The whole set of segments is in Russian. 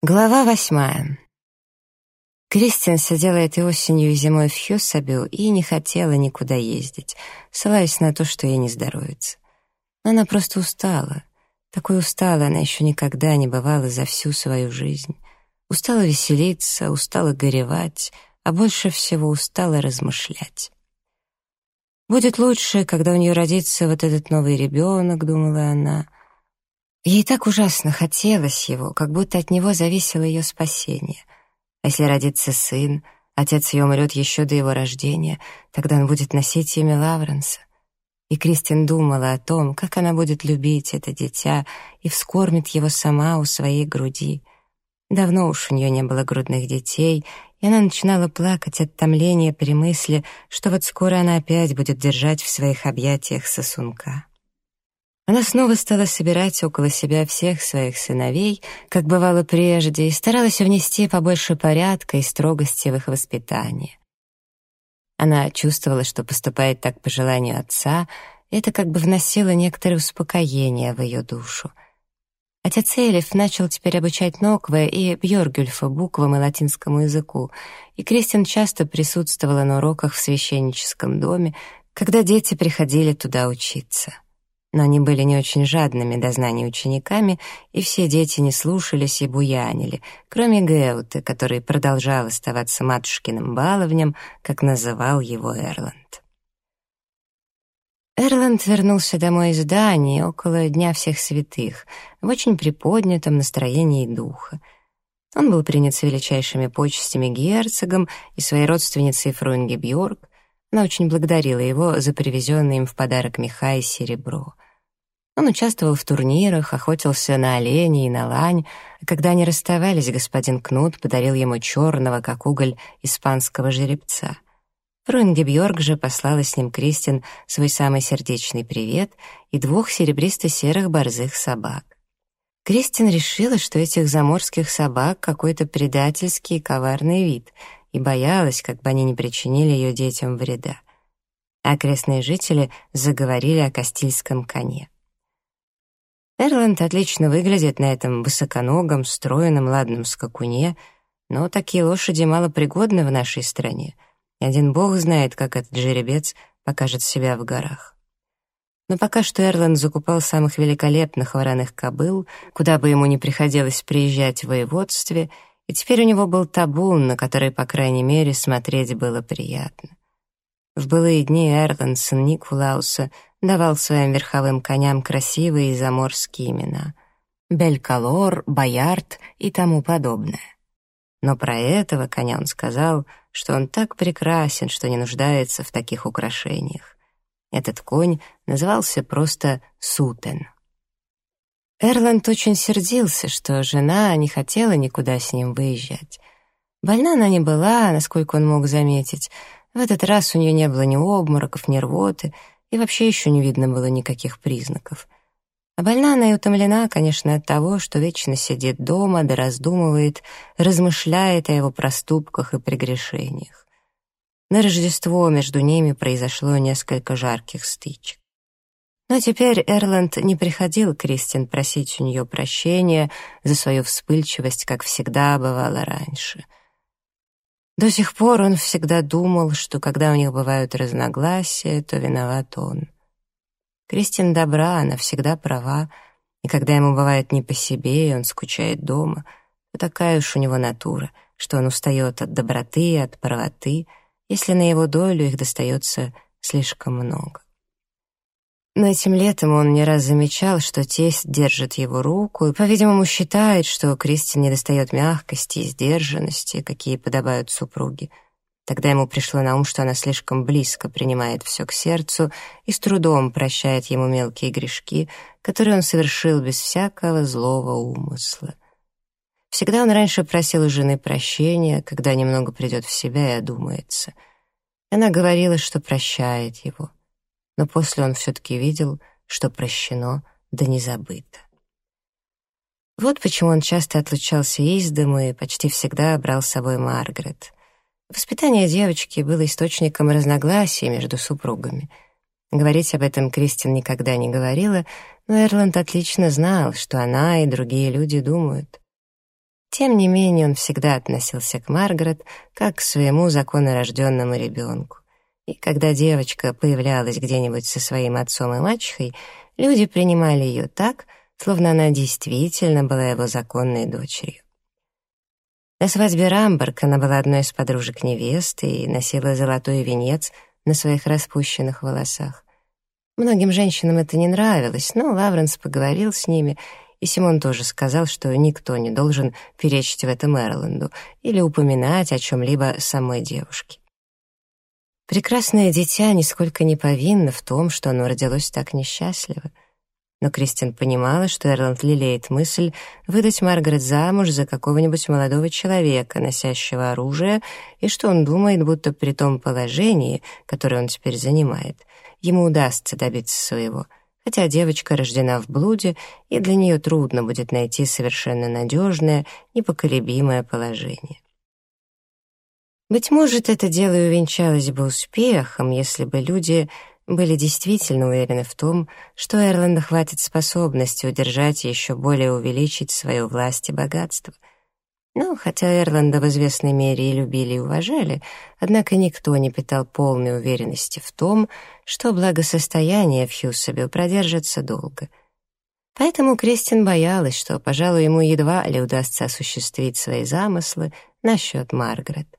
Глава восьмая. Кристин сидела этой осенью и зимой в Хьюсабю и не хотела никуда ездить, ссылаясь на то, что ей не здоровится. Она просто устала. Такой устала она еще никогда не бывала за всю свою жизнь. Устала веселиться, устала горевать, а больше всего устала размышлять. «Будет лучше, когда у нее родится вот этот новый ребенок», — думала она, — Ей так ужасно хотелось его, как будто от него зависело ее спасение. А если родится сын, отец ее умрет еще до его рождения, тогда он будет носить имя Лавренса. И Кристин думала о том, как она будет любить это дитя и вскормит его сама у своей груди. Давно уж у нее не было грудных детей, и она начинала плакать от томления при мысли, что вот скоро она опять будет держать в своих объятиях сосунка. Она снова стала собирать около себя всех своих сыновей, как бывало прежде, и старалась внести побольше порядка и строгости в их воспитание. Она чувствовала, что поступает так по желанию отца, и это как бы вносило некоторое успокоение в ее душу. Отец Элиф начал теперь обучать Нокве и Бьоргюльфа буквам и латинскому языку, и Кристин часто присутствовала на уроках в священническом доме, когда дети приходили туда учиться но они были не очень жадными до знаний учениками, и все дети не слушались и буянили, кроме Геуты, который продолжал оставаться матушкиным баловнем, как называл его Эрланд. Эрланд вернулся домой из Дании около Дня всех святых, в очень приподнятом настроении духа. Он был принят с величайшими почестями герцогом и своей родственницей Фрунге Бьорк, она очень благодарила его за привезенные им в подарок меха и серебро. Он участвовал в турнирах, охотился на оленей и на лань, а когда они расставались, господин Кнут подарил ему черного, как уголь, испанского жеребца. Фруинге Бьорк же послала с ним Кристин свой самый сердечный привет и двух серебристо-серых борзых собак. Кристин решила, что этих заморских собак какой-то предательский и коварный вид — и боялась, как бы они не причинили ее детям вреда. Окрестные жители заговорили о Кастильском коне. Эрланд отлично выглядит на этом высоконогом, стройном, ладном скакуне, но такие лошади малопригодны в нашей стране, и один бог знает, как этот жеребец покажет себя в горах. Но пока что Эрланд закупал самых великолепных вороных кобыл, куда бы ему ни приходилось приезжать в воеводстве — и теперь у него был табун, на который, по крайней мере, смотреть было приятно. В былые дни Эрланд, сын Никулауса, давал своим верховым коням красивые заморские имена — Белькалор, Боярд и тому подобное. Но про этого коня он сказал, что он так прекрасен, что не нуждается в таких украшениях. Этот конь назывался просто Сутен. Эрланд очень сердился, что жена не хотела никуда с ним выезжать. Больна она не была, насколько он мог заметить. В этот раз у нее не было ни обмороков, ни рвоты, и вообще еще не видно было никаких признаков. А больна она и утомлена, конечно, от того, что вечно сидит дома, да раздумывает, размышляет о его проступках и прегрешениях. На Рождество между ними произошло несколько жарких стычек. Но теперь Эрланд не приходил Кристин просить у нее прощения за свою вспыльчивость, как всегда бывало раньше. До сих пор он всегда думал, что когда у них бывают разногласия, то виноват он. Кристин добра, она всегда права, и когда ему бывает не по себе, и он скучает дома, то такая уж у него натура, что он устает от доброты и от правоты, если на его долю их достается слишком много. Но этим летом он не раз замечал, что тесть держит его руку и, по-видимому, считает, что Кристин недостает мягкости и сдержанности, какие подобают супруге. Тогда ему пришло на ум, что она слишком близко принимает все к сердцу и с трудом прощает ему мелкие грешки, которые он совершил без всякого злого умысла. Всегда он раньше просил у жены прощения, когда немного придет в себя и одумается. Она говорила, что прощает его — но после он все-таки видел, что прощено да не забыто. Вот почему он часто отлучался из дому и почти всегда брал с собой Маргарет. Воспитание девочки было источником разногласий между супругами. Говорить об этом Кристин никогда не говорила, но Эрланд отлично знал, что она и другие люди думают. Тем не менее, он всегда относился к Маргарет как к своему законорожденному ребенку. И когда девочка появлялась где-нибудь со своим отцом и мачехой, люди принимали ее так, словно она действительно была его законной дочерью. На свадьбе Рамберг она была одной из подружек невесты и носила золотой венец на своих распущенных волосах. Многим женщинам это не нравилось, но Лавренс поговорил с ними, и Симон тоже сказал, что никто не должен перечить в этом Эрланду или упоминать о чем-либо самой девушке. Прекрасное дитя нисколько не повинно в том, что оно родилось так несчастливо. Но Кристин понимала, что Эрланд лелеет мысль выдать Маргарет замуж за какого-нибудь молодого человека, носящего оружие, и что он думает, будто при том положении, которое он теперь занимает, ему удастся добиться своего, хотя девочка рождена в блуде, и для нее трудно будет найти совершенно надежное, непоколебимое положение. Быть может, это дело и увенчалось бы успехом, если бы люди были действительно уверены в том, что Эрланда хватит способности удержать и еще более увеличить свою власть и богатство. Но хотя Эрланда в известной мере и любили, и уважали, однако никто не питал полной уверенности в том, что благосостояние в Хьюсабе продержится долго. Поэтому Кристин боялась, что, пожалуй, ему едва ли удастся осуществить свои замыслы насчет Маргарет.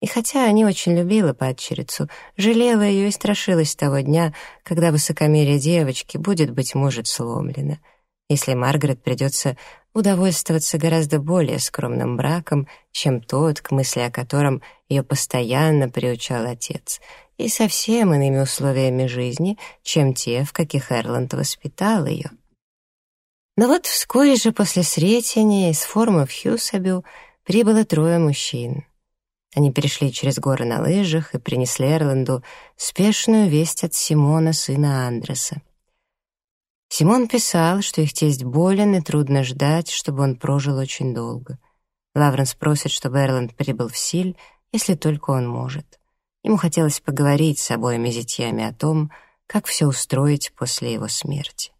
И хотя не очень любила падчерицу, жалела ее и страшилась того дня, когда высокомерие девочки будет, быть может, сломлено, если Маргарет придется удовольствоваться гораздо более скромным браком, чем тот, к мысли о котором ее постоянно приучал отец, и совсем иными условиями жизни, чем те, в каких Эрланд воспитал ее. Но вот вскоре же после Сретения из формы в Хьюсабю прибыло трое мужчин — они перешли через горы на лыжах и принесли Эрланду спешную весть от Симона, сына Андреса. Симон писал, что их тесть болен и трудно ждать, чтобы он прожил очень долго. Лавренс просит, чтобы Эрланд прибыл в Силь, если только он может. Ему хотелось поговорить с обоими зятьями о том, как все устроить после его смерти.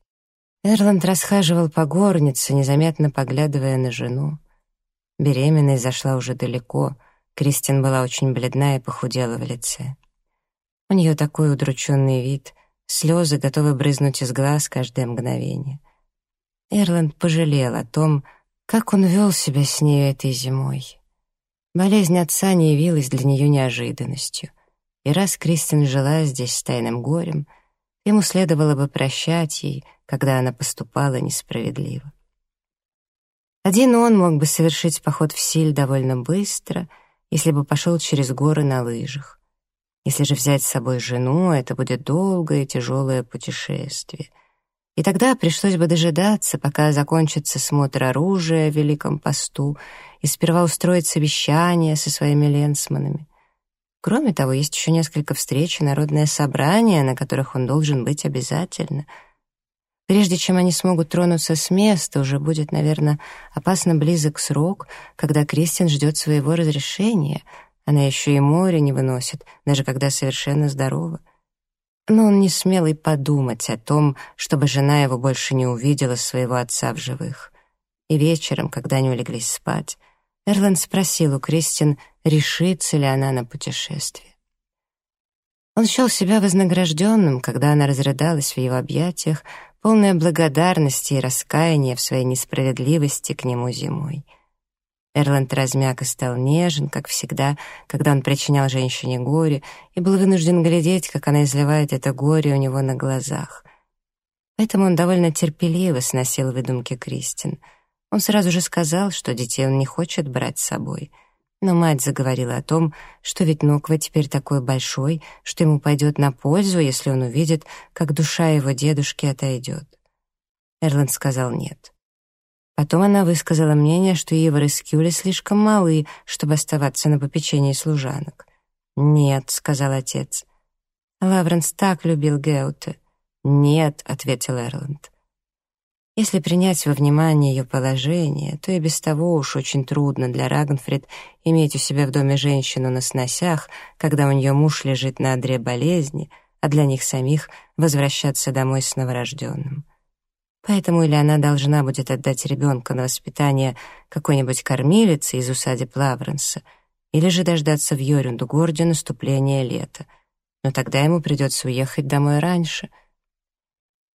Эрланд расхаживал по горнице, незаметно поглядывая на жену. Беременность зашла уже далеко — Кристин была очень бледна и похудела в лице. У нее такой удрученный вид, слезы готовы брызнуть из глаз каждое мгновение. Эрланд пожалел о том, как он вел себя с ней этой зимой. Болезнь отца не явилась для нее неожиданностью, и раз Кристин жила здесь с тайным горем, ему следовало бы прощать ей, когда она поступала несправедливо. Один он мог бы совершить поход в Силь довольно быстро — если бы пошел через горы на лыжах. Если же взять с собой жену, это будет долгое и тяжелое путешествие. И тогда пришлось бы дожидаться, пока закончится смотр оружия в Великом посту, и сперва устроить совещание со своими ленсманами. Кроме того, есть еще несколько встреч и народное собрание, на которых он должен быть обязательно — Прежде чем они смогут тронуться с места, уже будет, наверное, опасно близок срок, когда Кристин ждет своего разрешения. Она еще и море не выносит, даже когда совершенно здорова. Но он не смел и подумать о том, чтобы жена его больше не увидела своего отца в живых. И вечером, когда они улеглись спать, Эрланд спросил у Кристин, решится ли она на путешествие. Он счел себя вознагражденным, когда она разрыдалась в его объятиях, полная благодарности и раскаяния в своей несправедливости к нему зимой. Эрланд размяк и стал нежен, как всегда, когда он причинял женщине горе, и был вынужден глядеть, как она изливает это горе у него на глазах. Поэтому он довольно терпеливо сносил выдумки Кристин. Он сразу же сказал, что детей он не хочет брать с собой — но мать заговорила о том, что ведь Ноква теперь такой большой, что ему пойдет на пользу, если он увидит, как душа его дедушки отойдет. Эрланд сказал нет. Потом она высказала мнение, что Ивар и Скюли слишком малы, чтобы оставаться на попечении служанок. «Нет», — сказал отец. Лавренс так любил Геуте. «Нет», — ответил Эрланд. Если принять во внимание ее положение, то и без того уж очень трудно для Рагнфрид иметь у себя в доме женщину на сносях, когда у нее муж лежит на одре болезни, а для них самих возвращаться домой с новорожденным. Поэтому или она должна будет отдать ребенка на воспитание какой-нибудь кормилицы из усадеб Лавренса, или же дождаться в Йорюнду-городе наступления лета. Но тогда ему придется уехать домой раньше.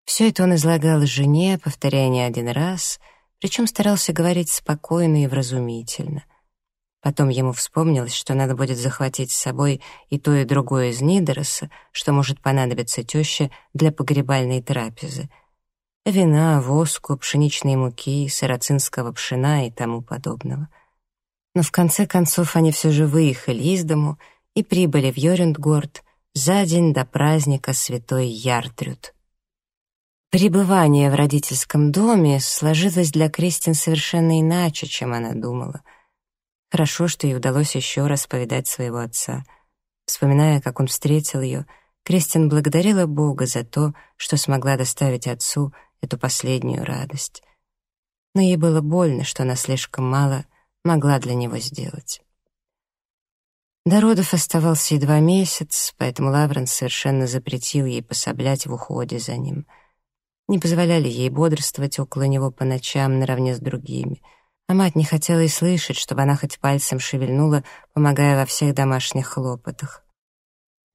Все это он излагал жене, повторяя не один раз, причем старался говорить спокойно и вразумительно. Потом ему вспомнилось, что надо будет захватить с собой и то, и другое из Нидероса, что может понадобиться теще для погребальной трапезы — вина, воску, пшеничной муки, сарацинского пшена и тому подобного. Но в конце концов они все же выехали из дому и прибыли в Йорюндгорд за день до праздника Святой Яртрюд. Пребывание в родительском доме сложилось для Кристин совершенно иначе, чем она думала. Хорошо, что ей удалось еще раз повидать своего отца. Вспоминая, как он встретил ее, Кристин благодарила Бога за то, что смогла доставить отцу эту последнюю радость. Но ей было больно, что она слишком мало могла для него сделать. До родов оставался едва месяц, поэтому Лавренс совершенно запретил ей пособлять в уходе за ним. Не позволяли ей бодрствовать около него по ночам наравне с другими, а мать не хотела и слышать, чтобы она хоть пальцем шевельнула, помогая во всех домашних хлопотах.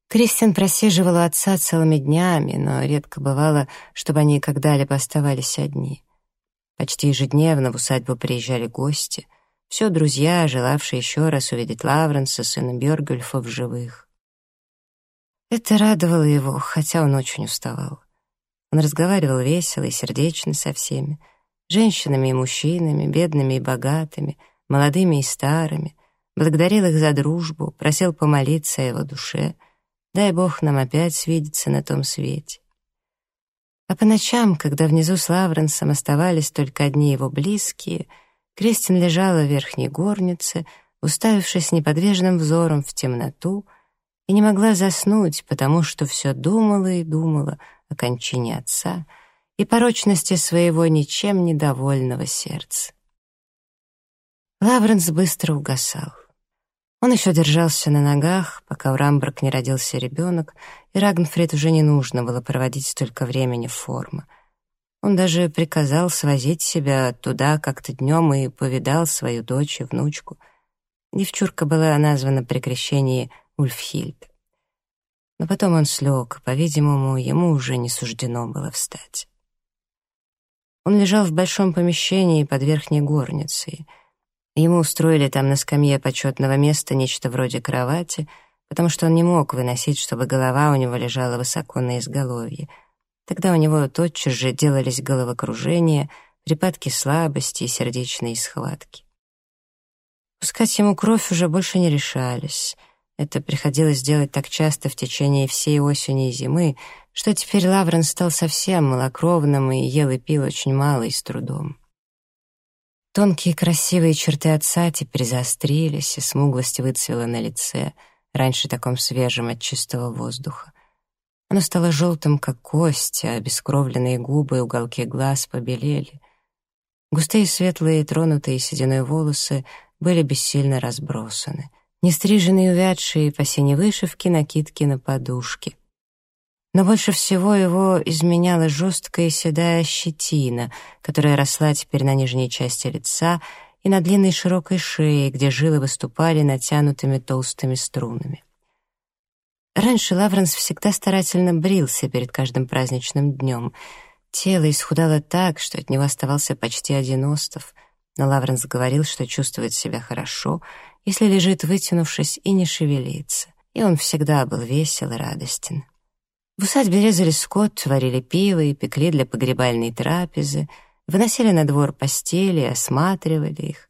Кристин просиживала отца целыми днями, но редко бывало, чтобы они когда-либо оставались одни. Почти ежедневно в усадьбу приезжали гости, все друзья, желавшие еще раз увидеть Лавренса, сына Бергюльфа, в живых. Это радовало его, хотя он очень уставал. Он разговаривал весело и сердечно со всеми, женщинами и мужчинами, бедными и богатыми, молодыми и старыми, благодарил их за дружбу, просил помолиться о его душе — Дай Бог нам опять свидеться на том свете. А по ночам, когда внизу с Лавренсом оставались только одни его близкие, Кристин лежала в верхней горнице, уставившись неподвижным взором в темноту, и не могла заснуть, потому что все думала и думала о кончине отца и порочности своего ничем недовольного сердца. Лавренс быстро угасал. Он еще держался на ногах, пока у Рамбрак не родился ребенок, и Рагнфрид уже не нужно было проводить столько времени в форма. Он даже приказал свозить себя туда как-то днем и повидал свою дочь и внучку. Девчурка была названа при крещении Ульфхильд. Но потом он слег, по-видимому, ему уже не суждено было встать. Он лежал в большом помещении под верхней горницей — Ему устроили там на скамье почетного места нечто вроде кровати, потому что он не мог выносить, чтобы голова у него лежала высоко на изголовье. Тогда у него тотчас же делались головокружения, припадки слабости и сердечные схватки. Пускать ему кровь уже больше не решались. Это приходилось делать так часто в течение всей осени и зимы, что теперь Лаврен стал совсем малокровным и ел и пил очень мало и с трудом. Тонкие красивые черты отца теперь заострились, и смуглость выцвела на лице, раньше таком свежем от чистого воздуха. Оно стало желтым, как кость, а бескровленные губы и уголки глаз побелели. Густые светлые, тронутые сединой волосы были бессильно разбросаны. Нестриженные увядшие по синей вышивке накидки на подушке. Но больше всего его изменяла жесткая седая щетина, которая росла теперь на нижней части лица и на длинной широкой шее, где жилы выступали натянутыми толстыми струнами. Раньше Лавренс всегда старательно брился перед каждым праздничным днем. Тело исхудало так, что от него оставался почти один остов, но Лавренс говорил, что чувствует себя хорошо, если лежит вытянувшись и не шевелится, и он всегда был весел и радостен. В усадьбе резали скот, варили пиво и пекли для погребальной трапезы, выносили на двор постели, осматривали их.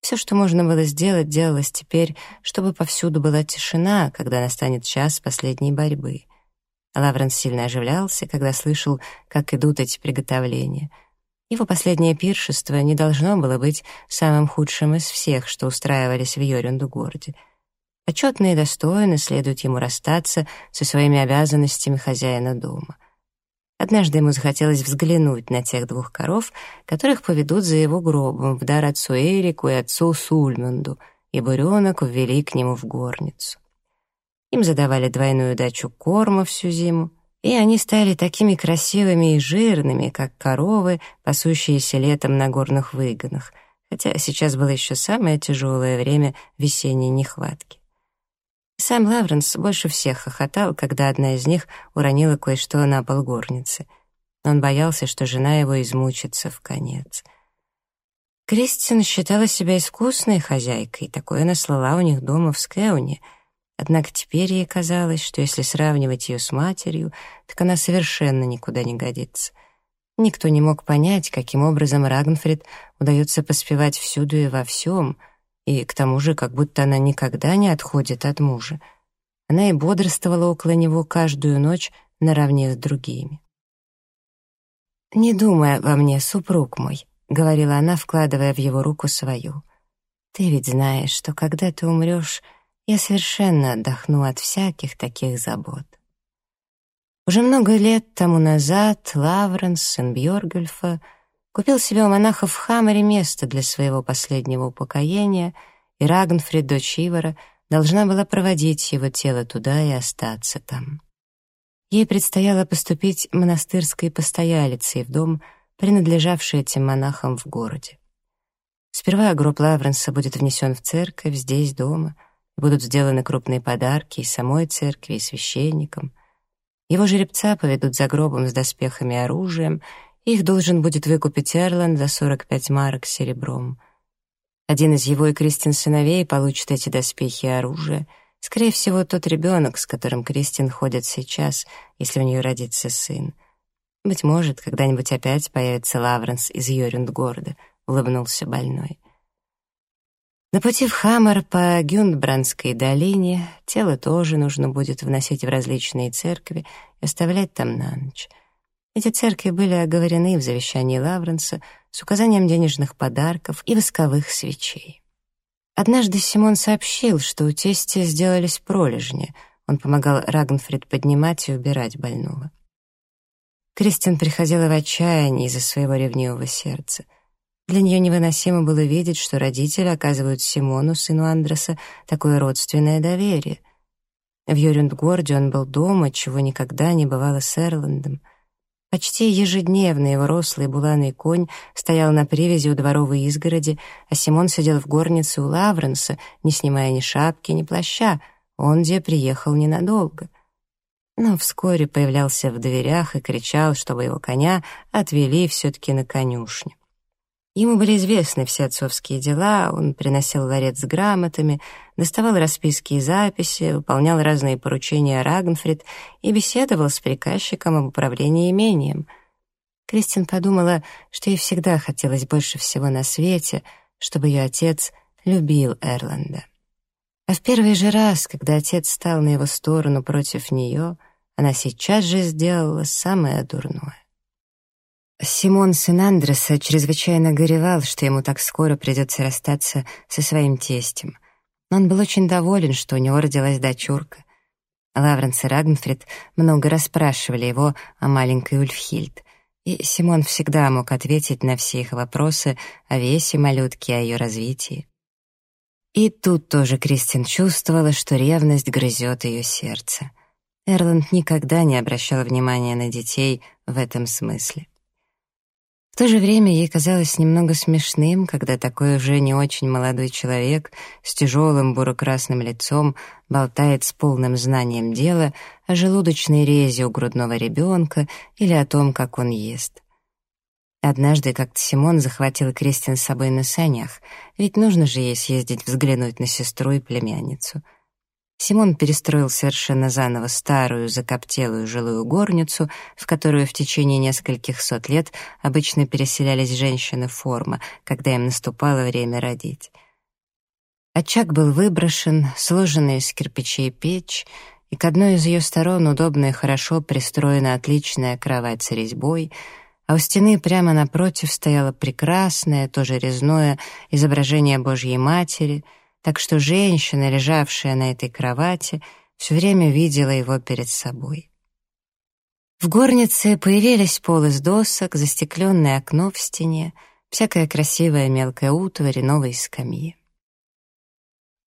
Все, что можно было сделать, делалось теперь, чтобы повсюду была тишина, когда настанет час последней борьбы. Лавренс сильно оживлялся, когда слышал, как идут эти приготовления. Его последнее пиршество не должно было быть самым худшим из всех, что устраивались в Йорюнду-городе — Почетно и достойно следует ему расстаться со своими обязанностями хозяина дома. Однажды ему захотелось взглянуть на тех двух коров, которых поведут за его гробом в дар отцу Эрику и отцу Сульмунду, и буренок ввели к нему в горницу. Им задавали двойную дачу корма всю зиму, и они стали такими красивыми и жирными, как коровы, пасущиеся летом на горных выгонах, хотя сейчас было еще самое тяжелое время весенней нехватки. Сам Лавренс больше всех хохотал, когда одна из них уронила кое-что на пол горницы. Он боялся, что жена его измучится в конец. Кристин считала себя искусной хозяйкой, такое она слала у них дома в Скеуне — Однако теперь ей казалось, что если сравнивать ее с матерью, так она совершенно никуда не годится. Никто не мог понять, каким образом Рагнфрид удается поспевать всюду и во всем, и к тому же как будто она никогда не отходит от мужа. Она и бодрствовала около него каждую ночь наравне с другими. «Не думай обо мне, супруг мой», — говорила она, вкладывая в его руку свою. «Ты ведь знаешь, что когда ты умрешь, я совершенно отдохну от всяких таких забот. Уже много лет тому назад Лавренс, сын Бьоргюльфа, купил себе у монахов в Хамаре место для своего последнего упокоения, и Рагнфрид, дочь Ивара, должна была проводить его тело туда и остаться там. Ей предстояло поступить монастырской постоялицей в дом, принадлежавший этим монахам в городе. Сперва гроб Лавренса будет внесен в церковь, здесь, дома — Будут сделаны крупные подарки и самой церкви, и священникам. Его жеребца поведут за гробом с доспехами и оружием, и их должен будет выкупить Эрланд за 45 марок серебром. Один из его и Кристин сыновей получит эти доспехи и оружие. Скорее всего, тот ребенок, с которым Кристин ходит сейчас, если у нее родится сын. Быть может, когда-нибудь опять появится Лавренс из Йорюндгорда, улыбнулся больной. На пути в Хаммер по Гюндбрандской долине тело тоже нужно будет вносить в различные церкви и оставлять там на ночь. Эти церкви были оговорены в завещании Лавренса с указанием денежных подарков и восковых свечей. Однажды Симон сообщил, что у тестя сделались пролежни. Он помогал Рагнфрид поднимать и убирать больного. Кристин приходила в отчаяние из-за своего ревнивого сердца — для нее невыносимо было видеть, что родители оказывают Симону, сыну Андреса, такое родственное доверие. В Йорюндгорде он был дома, чего никогда не бывало с Эрландом. Почти ежедневно его рослый буланый конь стоял на привязи у дворовой изгороди, а Симон сидел в горнице у Лавренса, не снимая ни шапки, ни плаща. Он где приехал ненадолго. Но вскоре появлялся в дверях и кричал, чтобы его коня отвели все-таки на конюшню. Ему были известны все отцовские дела, он приносил ларец с грамотами, доставал расписки и записи, выполнял разные поручения Рагнфрид и беседовал с приказчиком об управлении имением. Кристин подумала, что ей всегда хотелось больше всего на свете, чтобы ее отец любил Эрланда. А в первый же раз, когда отец стал на его сторону против нее, она сейчас же сделала самое дурное. Симон сын Андреса чрезвычайно горевал, что ему так скоро придется расстаться со своим тестем. Но он был очень доволен, что у него родилась дочурка. Лавренс и Рагнфрид много расспрашивали его о маленькой Ульфхильд, и Симон всегда мог ответить на все их вопросы о весе малютки, о ее развитии. И тут тоже Кристин чувствовала, что ревность грызет ее сердце. Эрланд никогда не обращал внимания на детей в этом смысле. В то же время ей казалось немного смешным, когда такой уже не очень молодой человек с тяжелым буро-красным лицом болтает с полным знанием дела о желудочной резе у грудного ребенка или о том, как он ест. Однажды как-то Симон захватил Кристин с собой на санях, ведь нужно же ей съездить взглянуть на сестру и племянницу — Симон перестроил совершенно заново старую закоптелую жилую горницу, в которую в течение нескольких сот лет обычно переселялись женщины форма, когда им наступало время родить. Очаг был выброшен, сложенный из кирпичей печь, и к одной из ее сторон удобно и хорошо пристроена отличная кровать с резьбой, а у стены прямо напротив стояло прекрасное, тоже резное, изображение Божьей Матери — так что женщина, лежавшая на этой кровати, все время видела его перед собой. В горнице появились пол из досок, застекленное окно в стене, всякая красивая мелкая утварь и новые скамьи.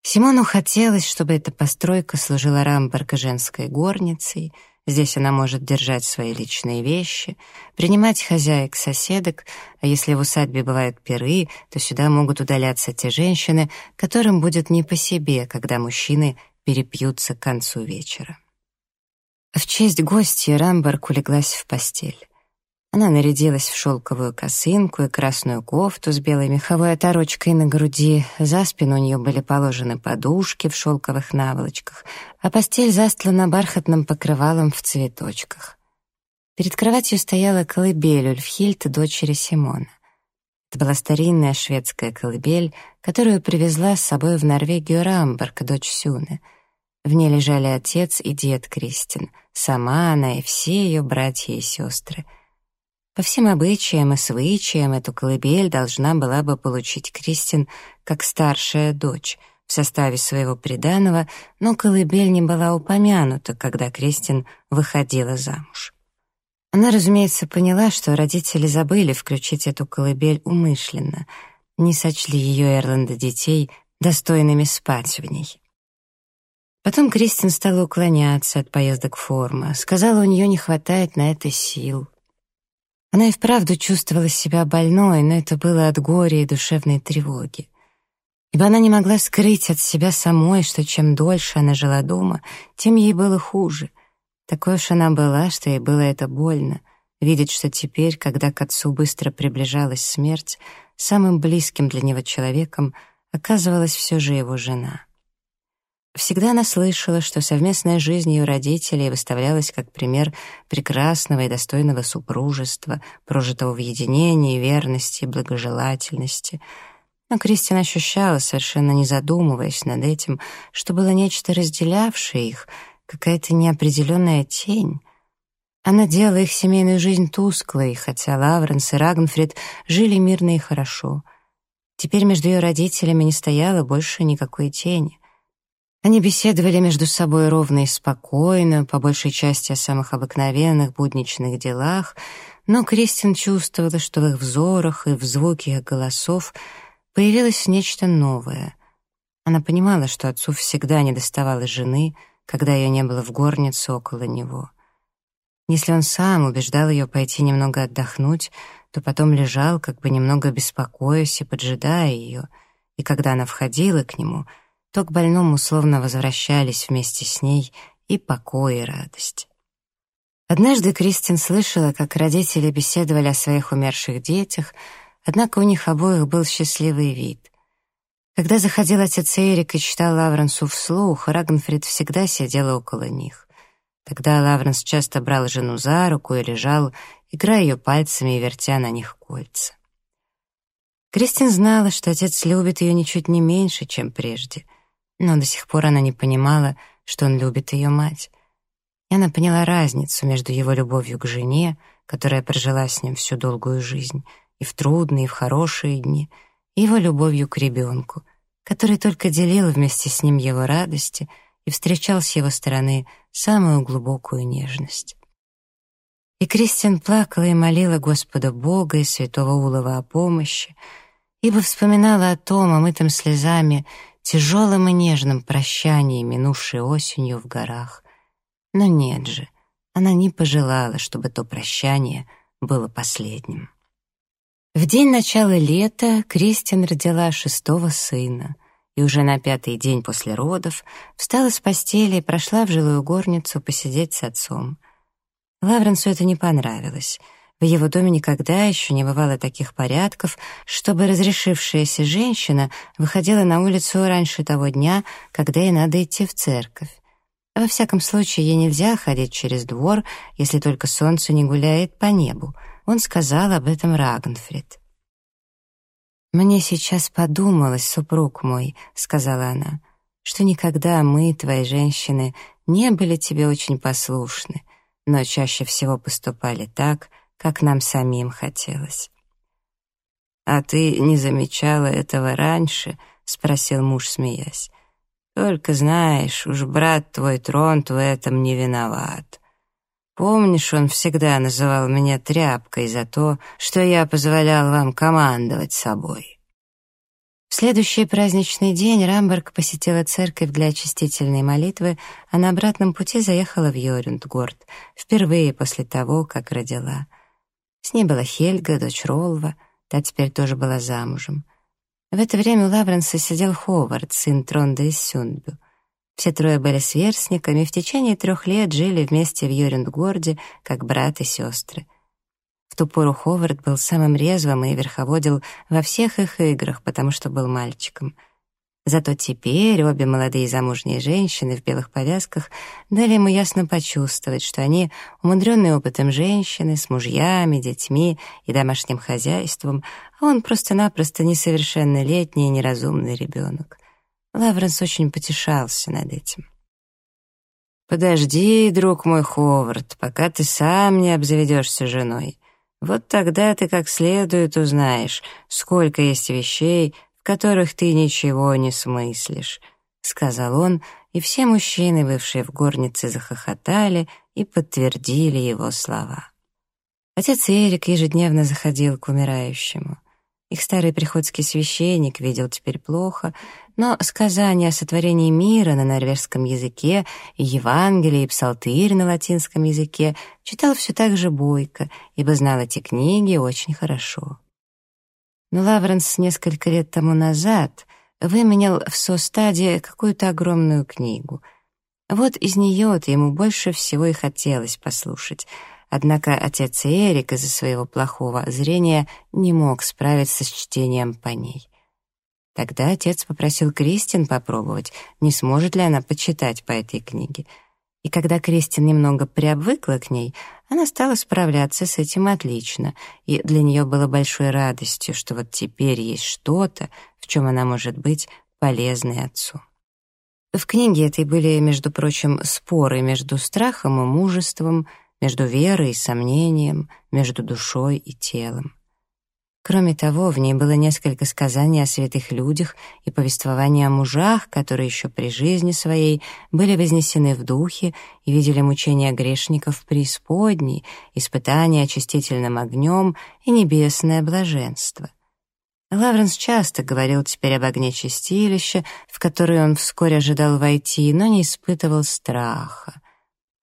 Симону хотелось, чтобы эта постройка служила Рамберга женской горницей, Здесь она может держать свои личные вещи, принимать хозяек соседок, а если в усадьбе бывают пиры, то сюда могут удаляться те женщины, которым будет не по себе, когда мужчины перепьются к концу вечера. В честь гостья Рамберг улеглась в постель. Она нарядилась в шелковую косынку и красную кофту с белой меховой оторочкой на груди. За спину у нее были положены подушки в шелковых наволочках, а постель застлана бархатным покрывалом в цветочках. Перед кроватью стояла колыбель Ульфхильд, дочери Симона. Это была старинная шведская колыбель, которую привезла с собой в Норвегию Рамберг, дочь Сюны. В ней лежали отец и дед Кристин, сама она и все ее братья и сестры — по всем обычаям и свычаям эту колыбель должна была бы получить Кристин как старшая дочь в составе своего приданого, но колыбель не была упомянута, когда Кристин выходила замуж. Она, разумеется, поняла, что родители забыли включить эту колыбель умышленно, не сочли ее Эрланда детей достойными спать в ней. Потом Кристин стала уклоняться от поездок форма, сказала, у нее не хватает на это сил. Она и вправду чувствовала себя больной, но это было от горя и душевной тревоги. Ибо она не могла скрыть от себя самой, что чем дольше она жила дома, тем ей было хуже. Такой уж она была, что ей было это больно, видеть, что теперь, когда к отцу быстро приближалась смерть, самым близким для него человеком оказывалась все же его жена. Всегда она слышала, что совместная жизнь ее родителей выставлялась как пример прекрасного и достойного супружества, прожитого в единении, верности и благожелательности. Но Кристин ощущала, совершенно не задумываясь над этим, что было нечто разделявшее их, какая-то неопределенная тень. Она делала их семейную жизнь тусклой, хотя Лавренс и Рагнфрид жили мирно и хорошо. Теперь между ее родителями не стояло больше никакой тени. Они беседовали между собой ровно и спокойно, по большей части о самых обыкновенных будничных делах, но Кристин чувствовала, что в их взорах и в звуке их голосов появилось нечто новое. Она понимала, что отцу всегда не доставало жены, когда ее не было в горнице около него. Если он сам убеждал ее пойти немного отдохнуть, то потом лежал, как бы немного беспокоясь и поджидая ее, и когда она входила к нему — то к больному словно возвращались вместе с ней и покой, и радость. Однажды Кристин слышала, как родители беседовали о своих умерших детях, однако у них обоих был счастливый вид. Когда заходил отец Эрик и читал Лавренсу вслух, Рагнфрид всегда сидела около них. Тогда Лавренс часто брал жену за руку и лежал, играя ее пальцами и вертя на них кольца. Кристин знала, что отец любит ее ничуть не меньше, чем прежде — но до сих пор она не понимала, что он любит ее мать. И она поняла разницу между его любовью к жене, которая прожила с ним всю долгую жизнь, и в трудные, и в хорошие дни, и его любовью к ребенку, который только делил вместе с ним его радости и встречал с его стороны самую глубокую нежность. И Кристиан плакала и молила Господа Бога и святого Улова о помощи, ибо вспоминала о том, омытым слезами, тяжелым и нежным прощании, минувшей осенью в горах. Но нет же, она не пожелала, чтобы то прощание было последним. В день начала лета Кристин родила шестого сына, и уже на пятый день после родов встала с постели и прошла в жилую горницу посидеть с отцом. Лавренсу это не понравилось — в его доме никогда еще не бывало таких порядков, чтобы разрешившаяся женщина выходила на улицу раньше того дня, когда ей надо идти в церковь. Во всяком случае, ей нельзя ходить через двор, если только солнце не гуляет по небу. Он сказал об этом Рагнфрид. «Мне сейчас подумалось, супруг мой», — сказала она, «что никогда мы, твои женщины, не были тебе очень послушны, но чаще всего поступали так, как нам самим хотелось. «А ты не замечала этого раньше?» — спросил муж, смеясь. «Только знаешь, уж брат твой Тронт в этом не виноват. Помнишь, он всегда называл меня тряпкой за то, что я позволял вам командовать собой?» В следующий праздничный день Рамберг посетила церковь для очистительной молитвы, а на обратном пути заехала в Йорюндгорд, впервые после того, как родила. С ней была Хельга, дочь Ролва, та теперь тоже была замужем. В это время у Лавренса сидел Ховард, сын Тронда из Сюндбю. Все трое были сверстниками и в течение трех лет жили вместе в Йорюндгорде, как брат и сестры — в ту пору Ховард был самым резвым и верховодил во всех их играх, потому что был мальчиком. Зато теперь обе молодые замужние женщины в белых повязках дали ему ясно почувствовать, что они умудренные опытом женщины с мужьями, детьми и домашним хозяйством, а он просто-напросто несовершеннолетний и неразумный ребенок. Лавренс очень потешался над этим. «Подожди, друг мой Ховард, пока ты сам не обзаведешься женой. Вот тогда ты как следует узнаешь, сколько есть вещей, которых ты ничего не смыслишь», — сказал он, и все мужчины, бывшие в горнице, захохотали и подтвердили его слова. Отец Эрик ежедневно заходил к умирающему — их старый приходский священник видел теперь плохо, но сказания о сотворении мира на норвежском языке и Евангелие и Псалтырь на латинском языке читал все так же бойко, ибо знал эти книги очень хорошо. Но Лавренс несколько лет тому назад выменял в Состаде какую-то огромную книгу. Вот из нее-то ему больше всего и хотелось послушать — Однако отец Эрик из-за своего плохого зрения не мог справиться с чтением по ней. Тогда отец попросил Кристин попробовать, не сможет ли она почитать по этой книге. И когда Кристин немного приобвыкла к ней, она стала справляться с этим отлично, и для нее было большой радостью, что вот теперь есть что-то, в чем она может быть полезной отцу. В книге этой были, между прочим, споры между страхом и мужеством, между верой и сомнением, между душой и телом. Кроме того, в ней было несколько сказаний о святых людях и повествования о мужах, которые еще при жизни своей были вознесены в духе и видели мучения грешников в преисподней, испытания очистительным огнем и небесное блаженство. Лавренс часто говорил теперь об огне чистилища, в который он вскоре ожидал войти, но не испытывал страха.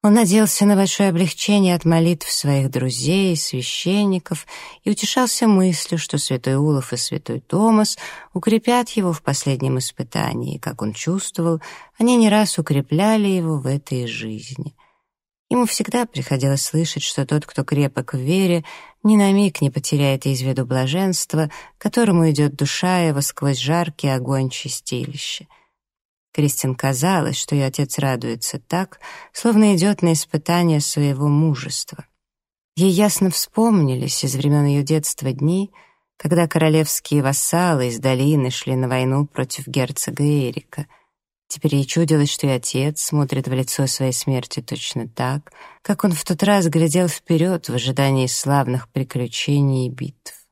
Он надеялся на большое облегчение от молитв своих друзей, и священников и утешался мыслью, что святой Улов и святой Томас укрепят его в последнем испытании, как он чувствовал, они не раз укрепляли его в этой жизни. Ему всегда приходилось слышать, что тот, кто крепок в вере, ни на миг не потеряет из виду блаженства, которому идет душа его сквозь жаркий огонь чистилища. Кристин казалось, что ее отец радуется так, словно идет на испытание своего мужества. Ей ясно вспомнились из времен ее детства дни, когда королевские вассалы из долины шли на войну против герцога Эрика. Теперь ей чудилось, что и отец смотрит в лицо своей смерти точно так, как он в тот раз глядел вперед в ожидании славных приключений и битв.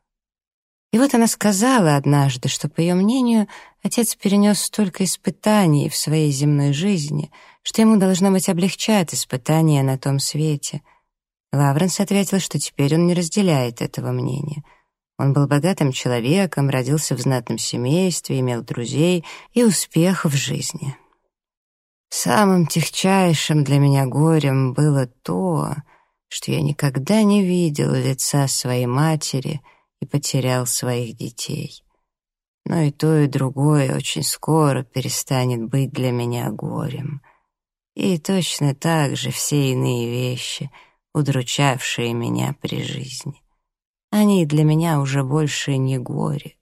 И вот она сказала однажды, что, по ее мнению, отец перенес столько испытаний в своей земной жизни, что ему должно быть облегчать испытания на том свете. Лавренс ответил, что теперь он не разделяет этого мнения. Он был богатым человеком, родился в знатном семействе, имел друзей и успех в жизни. Самым тихчайшим для меня горем было то, что я никогда не видел лица своей матери — и потерял своих детей. Но и то, и другое очень скоро перестанет быть для меня горем. И точно так же все иные вещи, удручавшие меня при жизни. Они для меня уже больше не горе.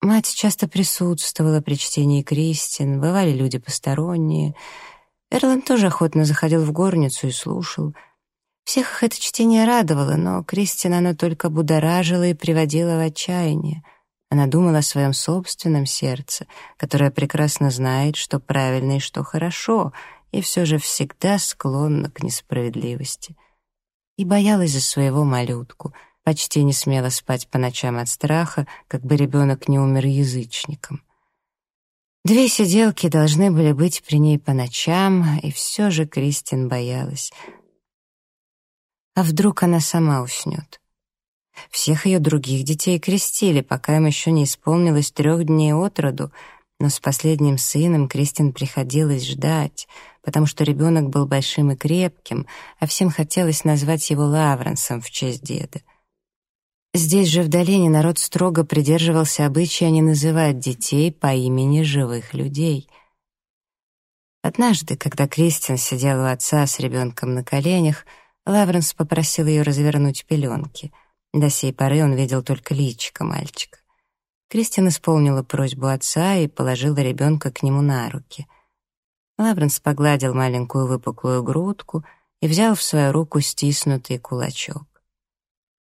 Мать часто присутствовала при чтении Кристин, бывали люди посторонние. Эрланд тоже охотно заходил в горницу и слушал — всех их это чтение радовало, но Кристина оно только будоражило и приводило в отчаяние. Она думала о своем собственном сердце, которое прекрасно знает, что правильно и что хорошо, и все же всегда склонна к несправедливости. И боялась за своего малютку, почти не смела спать по ночам от страха, как бы ребенок не умер язычником. Две сиделки должны были быть при ней по ночам, и все же Кристин боялась — а вдруг она сама уснет? Всех ее других детей крестили, пока им еще не исполнилось трех дней от роду, но с последним сыном Кристин приходилось ждать, потому что ребенок был большим и крепким, а всем хотелось назвать его Лавренсом в честь деда. Здесь же в долине народ строго придерживался обычая не называть детей по имени живых людей. Однажды, когда Кристин сидела у отца с ребенком на коленях, Лавренс попросил ее развернуть пеленки. До сей поры он видел только личико мальчика. Кристин исполнила просьбу отца и положила ребенка к нему на руки. Лавренс погладил маленькую выпуклую грудку и взял в свою руку стиснутый кулачок.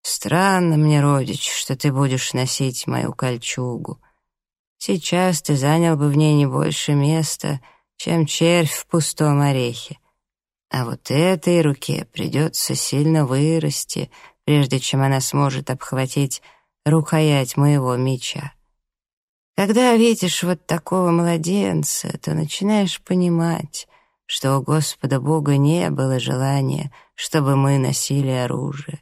«Странно мне, родич, что ты будешь носить мою кольчугу. Сейчас ты занял бы в ней не больше места, чем червь в пустом орехе. А вот этой руке придется сильно вырасти, прежде чем она сможет обхватить рукоять моего меча. Когда видишь вот такого младенца, то начинаешь понимать, что у Господа Бога не было желания, чтобы мы носили оружие.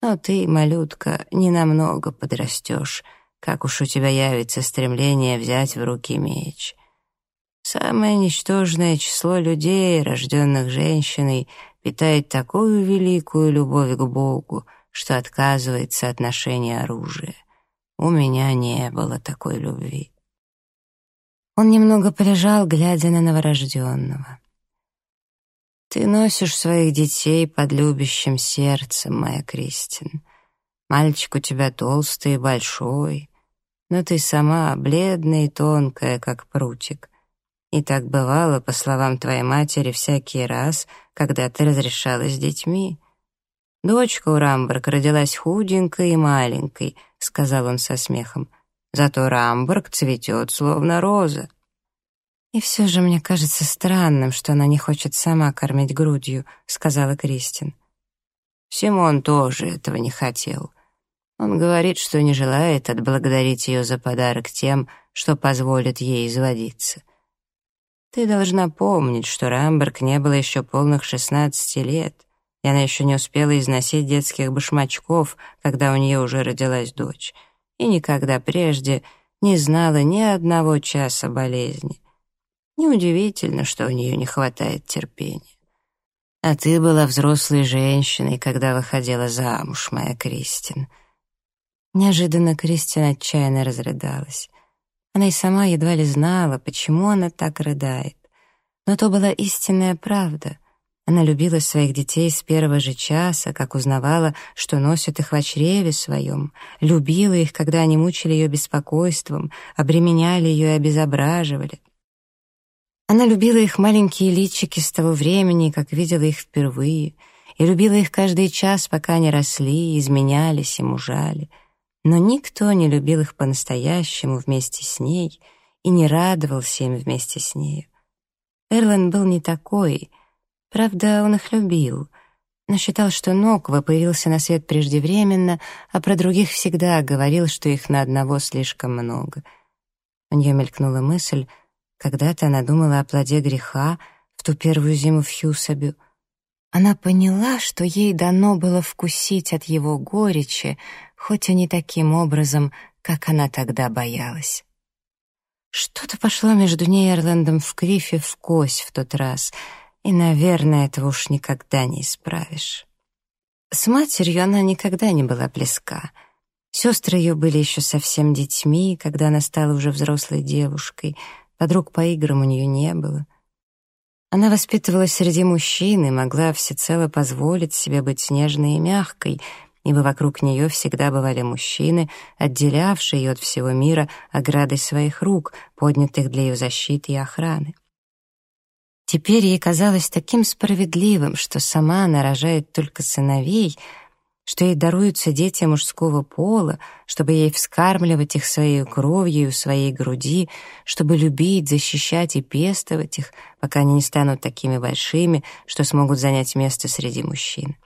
Но ты, малютка, ненамного подрастешь, как уж у тебя явится стремление взять в руки меч. Самое ничтожное число людей, рожденных женщиной, питает такую великую любовь к Богу, что отказывается от ношения оружия. У меня не было такой любви. Он немного полежал, глядя на новорожденного. «Ты носишь своих детей под любящим сердцем, моя Кристин. Мальчик у тебя толстый и большой, но ты сама бледная и тонкая, как прутик. И так бывало, по словам твоей матери, всякий раз, когда ты разрешалась с детьми. Дочка у Рамберг родилась худенькой и маленькой, сказал он со смехом. Зато Рамберг цветет, словно роза. И все же мне кажется странным, что она не хочет сама кормить грудью, сказала Кристин. Симон тоже этого не хотел. Он говорит, что не желает отблагодарить ее за подарок тем, что позволит ей изводиться. Ты должна помнить, что Рамберг не было еще полных шестнадцати лет и она еще не успела износить детских башмачков, когда у нее уже родилась дочь, и никогда прежде не знала ни одного часа болезни. Неудивительно, что у нее не хватает терпения. А ты была взрослой женщиной, когда выходила замуж, моя Кристин. Неожиданно Кристин отчаянно разрыдалась. Она и сама едва ли знала, почему она так рыдает. Но то была истинная правда — она любила своих детей с первого же часа, как узнавала, что носят их в чреве своем, любила их, когда они мучили ее беспокойством, обременяли ее и обезображивали. Она любила их маленькие личики с того времени, как видела их впервые, и любила их каждый час, пока они росли, изменялись и мужали. Но никто не любил их по-настоящему вместе с ней и не радовался им вместе с нею. Эрлен был не такой — Правда, он их любил, но считал, что Ноква появился на свет преждевременно, а про других всегда говорил, что их на одного слишком много. У нее мелькнула мысль, когда-то она думала о плоде греха в ту первую зиму в Хьюсабю. Она поняла, что ей дано было вкусить от его горечи, хоть и не таким образом, как она тогда боялась. Что-то пошло между ней и Эрландом в крифе в кость в тот раз — и, наверное, этого уж никогда не исправишь. С матерью она никогда не была близка. Сестры ее были еще совсем детьми, когда она стала уже взрослой девушкой, подруг по играм у нее не было. Она воспитывалась среди мужчин и могла всецело позволить себе быть нежной и мягкой, ибо вокруг нее всегда бывали мужчины, отделявшие ее от всего мира оградой своих рук, поднятых для ее защиты и охраны. Теперь ей казалось таким справедливым, что сама она рожает только сыновей, что ей даруются дети мужского пола, чтобы ей вскармливать их своей кровью своей груди, чтобы любить, защищать и пестовать их, пока они не станут такими большими, что смогут занять место среди мужчин.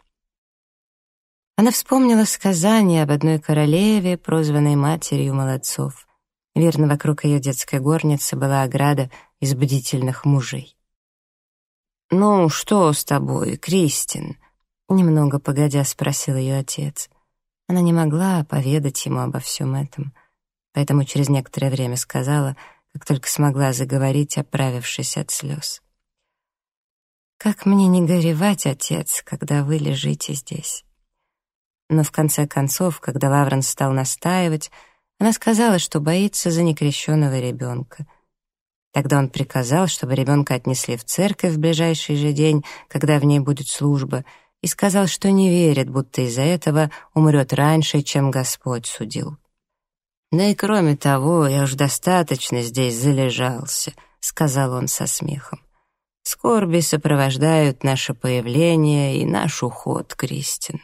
Она вспомнила сказание об одной королеве, прозванной матерью молодцов. Верно, вокруг ее детской горницы была ограда из бдительных мужей. «Ну, что с тобой, Кристин?» Немного погодя спросил ее отец. Она не могла поведать ему обо всем этом, поэтому через некоторое время сказала, как только смогла заговорить, оправившись от слез. «Как мне не горевать, отец, когда вы лежите здесь?» Но в конце концов, когда Лавренс стал настаивать, она сказала, что боится за некрещенного ребенка. Тогда он приказал, чтобы ребенка отнесли в церковь в ближайший же день, когда в ней будет служба, и сказал, что не верит, будто из-за этого умрет раньше, чем Господь судил. «Да и кроме того, я уж достаточно здесь залежался», — сказал он со смехом. «Скорби сопровождают наше появление и наш уход, Кристин.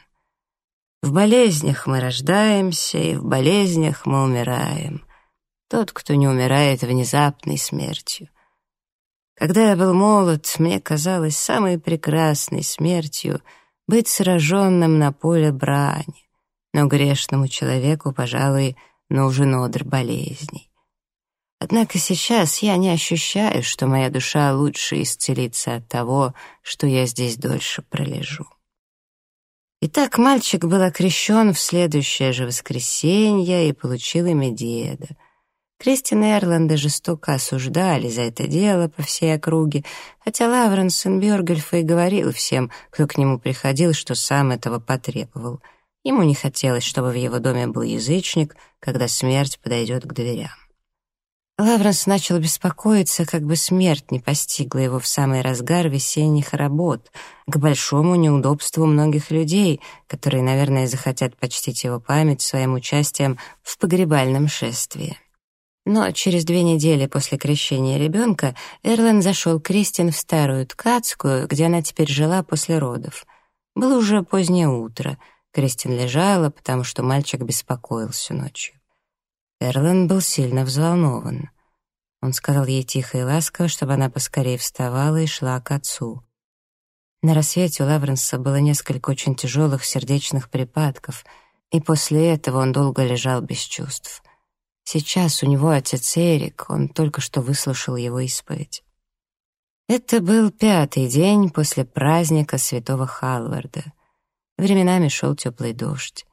В болезнях мы рождаемся, и в болезнях мы умираем. Тот, кто не умирает внезапной смертью. Когда я был молод, мне казалось самой прекрасной смертью быть сраженным на поле брани, но грешному человеку, пожалуй, нужен одр болезней. Однако сейчас я не ощущаю, что моя душа лучше исцелится от того, что я здесь дольше пролежу. Итак, мальчик был окрещен в следующее же воскресенье и получил имя деда. Кристин и Эрланда жестоко осуждали за это дело по всей округе, хотя Лавренсен Бергельфа и говорил всем, кто к нему приходил, что сам этого потребовал. Ему не хотелось, чтобы в его доме был язычник, когда смерть подойдет к дверям. Лавренс начал беспокоиться, как бы смерть не постигла его в самый разгар весенних работ, к большому неудобству многих людей, которые, наверное, захотят почтить его память своим участием в погребальном шествии. Но через две недели после крещения ребенка Эрлен зашел Кристин в старую ткацкую, где она теперь жила после родов. Было уже позднее утро. Кристин лежала, потому что мальчик беспокоился ночью. Эрлен был сильно взволнован. Он сказал ей тихо и ласково, чтобы она поскорее вставала и шла к отцу. На рассвете у Лавренса было несколько очень тяжелых сердечных припадков, и после этого он долго лежал без чувств. Сейчас у него отец Эрик, он только что выслушал его исповедь. Это был пятый день после праздника святого Халварда. Временами шел теплый дождь.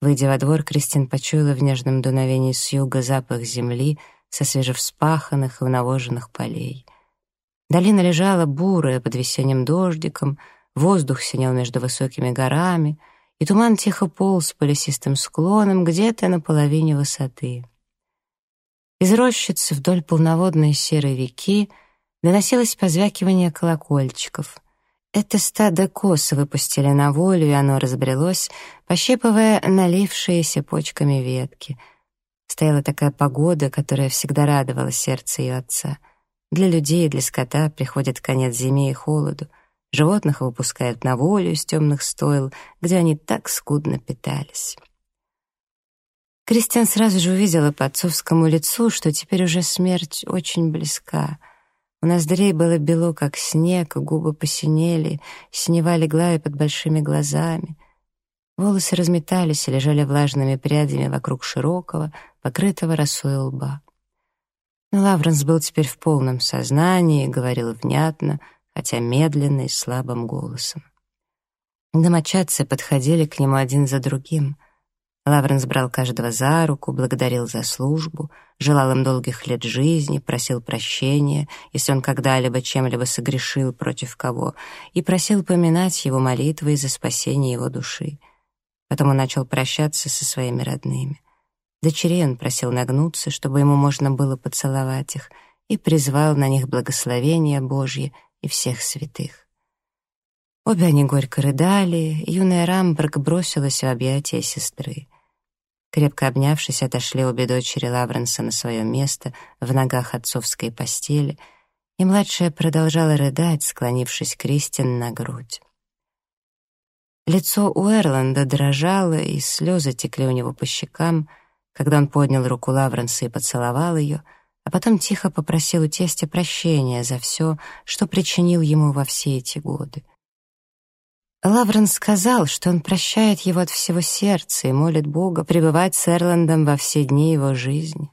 Выйдя во двор, Кристин почуяла в нежном дуновении с юга запах земли со свежевспаханных и навоженных полей. Долина лежала бурая под весенним дождиком, воздух синел между высокими горами, и туман тихо полз по лесистым склонам где-то на половине высоты. Из рощицы вдоль полноводной серой реки доносилось позвякивание колокольчиков — это стадо коз выпустили на волю, и оно разбрелось, пощипывая налившиеся почками ветки. Стояла такая погода, которая всегда радовала сердце ее отца. Для людей и для скота приходит конец зиме и холоду. Животных выпускают на волю из темных стойл, где они так скудно питались. Кристиан сразу же увидела по отцовскому лицу, что теперь уже смерть очень близка — у ноздрей было бело, как снег, губы посинели, синева легла и под большими глазами. Волосы разметались и лежали влажными прядями вокруг широкого, покрытого росой лба. Но Лавренс был теперь в полном сознании и говорил внятно, хотя медленно и слабым голосом. Домочадцы подходили к нему один за другим — Лавренс брал каждого за руку, благодарил за службу, желал им долгих лет жизни, просил прощения, если он когда-либо чем-либо согрешил против кого, и просил поминать его молитвы за спасение его души. Потом он начал прощаться со своими родными. Дочерей он просил нагнуться, чтобы ему можно было поцеловать их, и призвал на них благословение Божье и всех святых. Обе они горько рыдали, юная Рамберг бросилась в объятия сестры. Крепко обнявшись, отошли обе дочери Лавренса на свое место в ногах отцовской постели, и младшая продолжала рыдать, склонившись Кристин на грудь. Лицо у Эрланда дрожало, и слезы текли у него по щекам, когда он поднял руку Лавренса и поцеловал ее, а потом тихо попросил у тестя прощения за все, что причинил ему во все эти годы. Лаврен сказал, что он прощает его от всего сердца и молит Бога пребывать с Эрландом во все дни его жизни.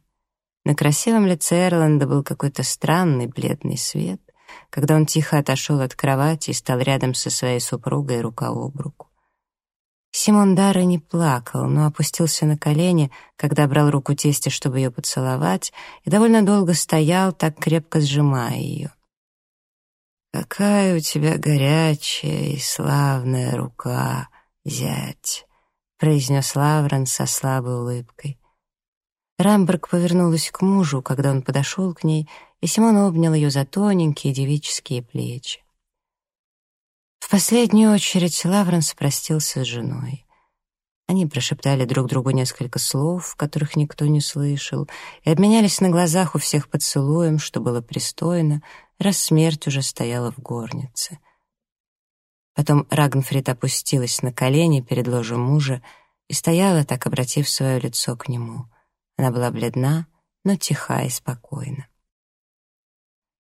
На красивом лице Эрланда был какой-то странный бледный свет, когда он тихо отошел от кровати и стал рядом со своей супругой рука об руку. Симон Дара не плакал, но опустился на колени, когда брал руку тестя, чтобы ее поцеловать, и довольно долго стоял, так крепко сжимая ее. «Какая у тебя горячая и славная рука, зять!» — произнес Лаврен со слабой улыбкой. Рамберг повернулась к мужу, когда он подошел к ней, и Симон обнял ее за тоненькие девические плечи. В последнюю очередь Лавренс простился с женой. Они прошептали друг другу несколько слов, которых никто не слышал, и обменялись на глазах у всех поцелуем, что было пристойно, раз смерть уже стояла в горнице. Потом Рагнфрид опустилась на колени перед ложем мужа и стояла, так обратив свое лицо к нему. Она была бледна, но тиха и спокойна.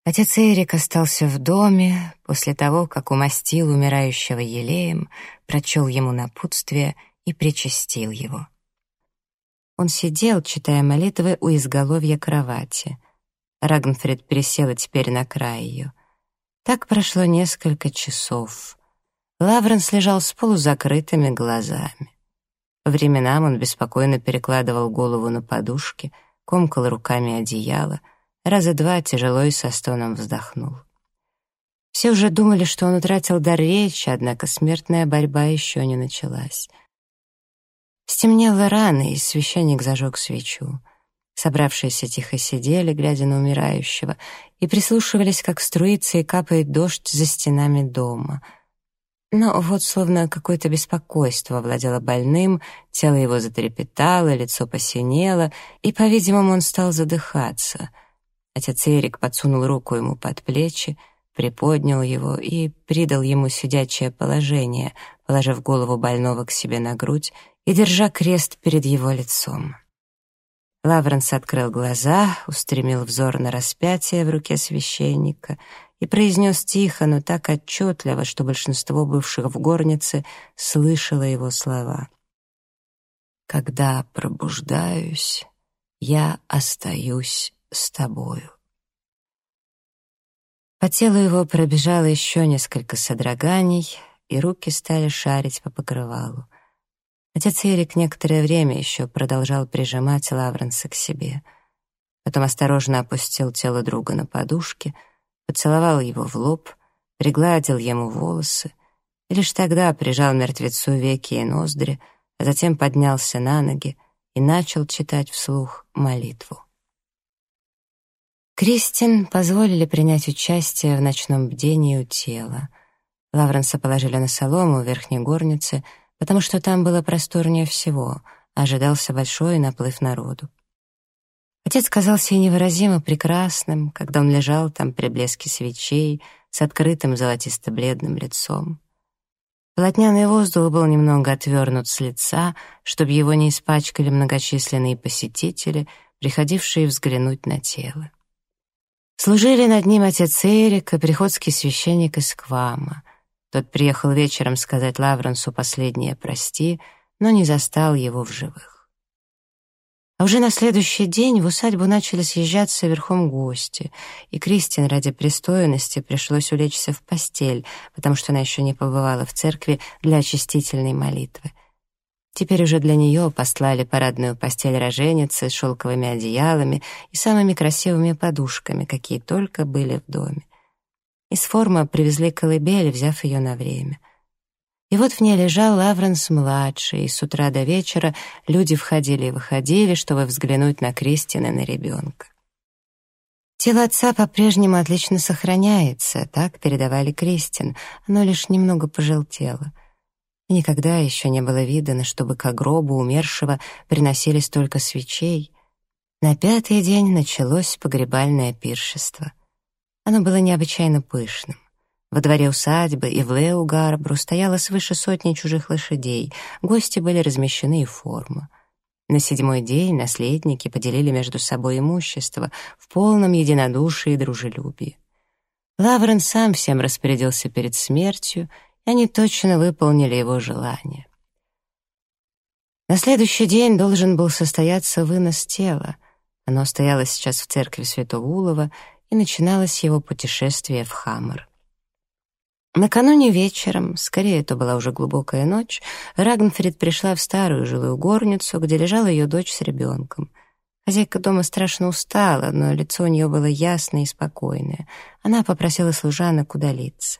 Отец Эрик остался в доме после того, как умастил умирающего елеем, прочел ему напутствие и причастил его. Он сидел, читая молитвы у изголовья кровати. Рагнфрид пересела теперь на край ее. Так прошло несколько часов. Лавренс лежал с полузакрытыми глазами. По временам он беспокойно перекладывал голову на подушки, комкал руками одеяло — раза два тяжело и со стоном вздохнул. Все уже думали, что он утратил дар речи, однако смертная борьба еще не началась. Стемнело рано, и священник зажег свечу. Собравшиеся тихо сидели, глядя на умирающего, и прислушивались, как струится и капает дождь за стенами дома. Но вот словно какое-то беспокойство владело больным, тело его затрепетало, лицо посинело, и, по-видимому, он стал задыхаться — Отец Эрик подсунул руку ему под плечи, приподнял его и придал ему сидячее положение, положив голову больного к себе на грудь и держа крест перед его лицом. Лавренс открыл глаза, устремил взор на распятие в руке священника и произнес тихо, но так отчетливо, что большинство бывших в горнице слышало его слова. «Когда пробуждаюсь, я остаюсь с тобою. По телу его пробежало еще несколько содроганий, и руки стали шарить по покрывалу. Отец Эрик некоторое время еще продолжал прижимать Лавренса к себе. Потом осторожно опустил тело друга на подушке, поцеловал его в лоб, пригладил ему волосы, и лишь тогда прижал мертвецу веки и ноздри, а затем поднялся на ноги и начал читать вслух молитву. Кристин позволили принять участие в ночном бдении у тела. Лавренса положили на солому в верхней горнице, потому что там было просторнее всего, ожидался большой наплыв народу. Отец казался невыразимо прекрасным, когда он лежал там при блеске свечей с открытым золотисто-бледным лицом. Полотняный воздух был немного отвернут с лица, чтобы его не испачкали многочисленные посетители, приходившие взглянуть на тело. Служили над ним отец Эрик и приходский священник из Квама. Тот приехал вечером сказать Лавренсу последнее «прости», но не застал его в живых. А уже на следующий день в усадьбу начали съезжаться верхом гости, и Кристин ради пристойности пришлось улечься в постель, потому что она еще не побывала в церкви для очистительной молитвы — Теперь уже для нее послали парадную постель роженицы с шелковыми одеялами и самыми красивыми подушками, какие только были в доме. Из формы привезли колыбель, взяв ее на время. И вот в ней лежал Лавренс-младший, и с утра до вечера люди входили и выходили, чтобы взглянуть на Кристина и на ребенка. Тело отца по-прежнему отлично сохраняется, так передавали Кристин, оно лишь немного пожелтело — Никогда еще не было видано, чтобы к гробу умершего приносили столько свечей. На пятый день началось погребальное пиршество. Оно было необычайно пышным. Во дворе усадьбы и в Леугарбру стояло свыше сотни чужих лошадей, гости были размещены и форма. На седьмой день наследники поделили между собой имущество в полном единодушии и дружелюбии. Лаврен сам всем распорядился перед смертью и они точно выполнили его желание. На следующий день должен был состояться вынос тела. Оно стояло сейчас в церкви Святого Улова, и начиналось его путешествие в Хаммер. Накануне вечером, скорее это была уже глубокая ночь, Рагнфрид пришла в старую жилую горницу, где лежала ее дочь с ребенком. Хозяйка дома страшно устала, но лицо у нее было ясное и спокойное. Она попросила служанок удалиться.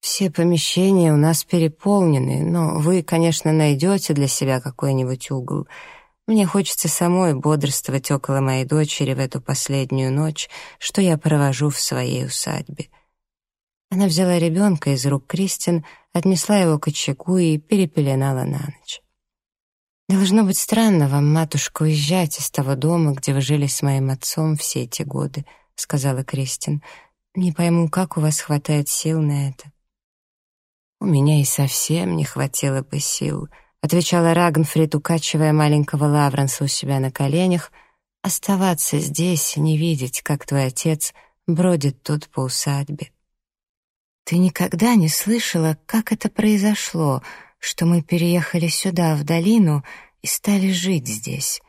«Все помещения у нас переполнены, но вы, конечно, найдете для себя какой-нибудь угол. Мне хочется самой бодрствовать около моей дочери в эту последнюю ночь, что я провожу в своей усадьбе». Она взяла ребенка из рук Кристин, отнесла его к очагу и перепеленала на ночь. «Должно быть странно вам, матушка, уезжать из того дома, где вы жили с моим отцом все эти годы», — сказала Кристин. «Не пойму, как у вас хватает сил на это». «У меня и совсем не хватило бы сил», — отвечала Рагнфрид, укачивая маленького Лавренса у себя на коленях, «оставаться здесь и не видеть, как твой отец бродит тут по усадьбе». «Ты никогда не слышала, как это произошло, что мы переехали сюда, в долину, и стали жить здесь?»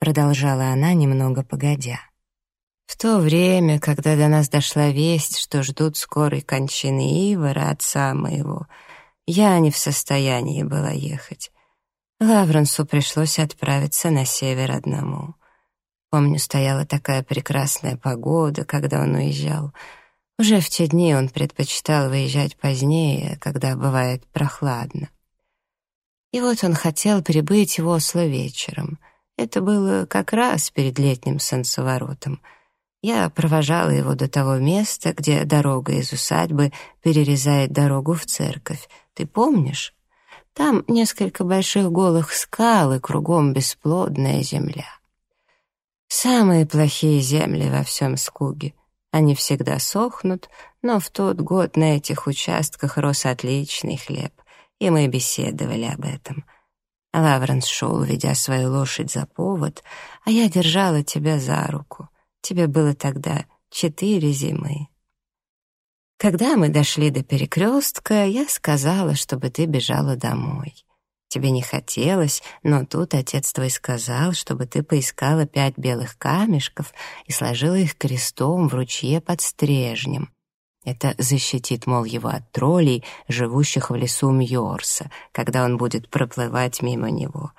Продолжала она немного погодя. В то время, когда до нас дошла весть, что ждут скорой кончины Ивара, отца моего, я не в состоянии была ехать. Лавренсу пришлось отправиться на север одному. Помню, стояла такая прекрасная погода, когда он уезжал — уже в те дни он предпочитал выезжать позднее, когда бывает прохладно. И вот он хотел прибыть в Осло вечером. Это было как раз перед летним солнцеворотом. Я провожала его до того места, где дорога из усадьбы перерезает дорогу в церковь. Ты помнишь? Там несколько больших голых скал и кругом бесплодная земля. Самые плохие земли во всем Скуге. Они всегда сохнут, но в тот год на этих участках рос отличный хлеб, и мы беседовали об этом. Лавренс шел, ведя свою лошадь за повод, а я держала тебя за руку. Тебе было тогда четыре зимы. Когда мы дошли до перекрестка, я сказала, чтобы ты бежала домой. Тебе не хотелось, но тут отец твой сказал, чтобы ты поискала пять белых камешков и сложила их крестом в ручье под стрежнем. Это защитит, мол, его от троллей, живущих в лесу Мьорса, когда он будет проплывать мимо него.